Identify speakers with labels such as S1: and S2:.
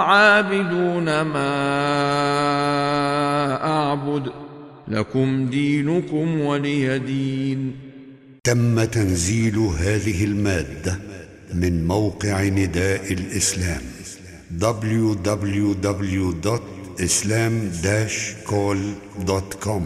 S1: عابدون ما أعبد. لكم دينكم ولي دين.
S2: تم تنزيل هذه المادة من موقع نداء الإسلام www.islam-call.com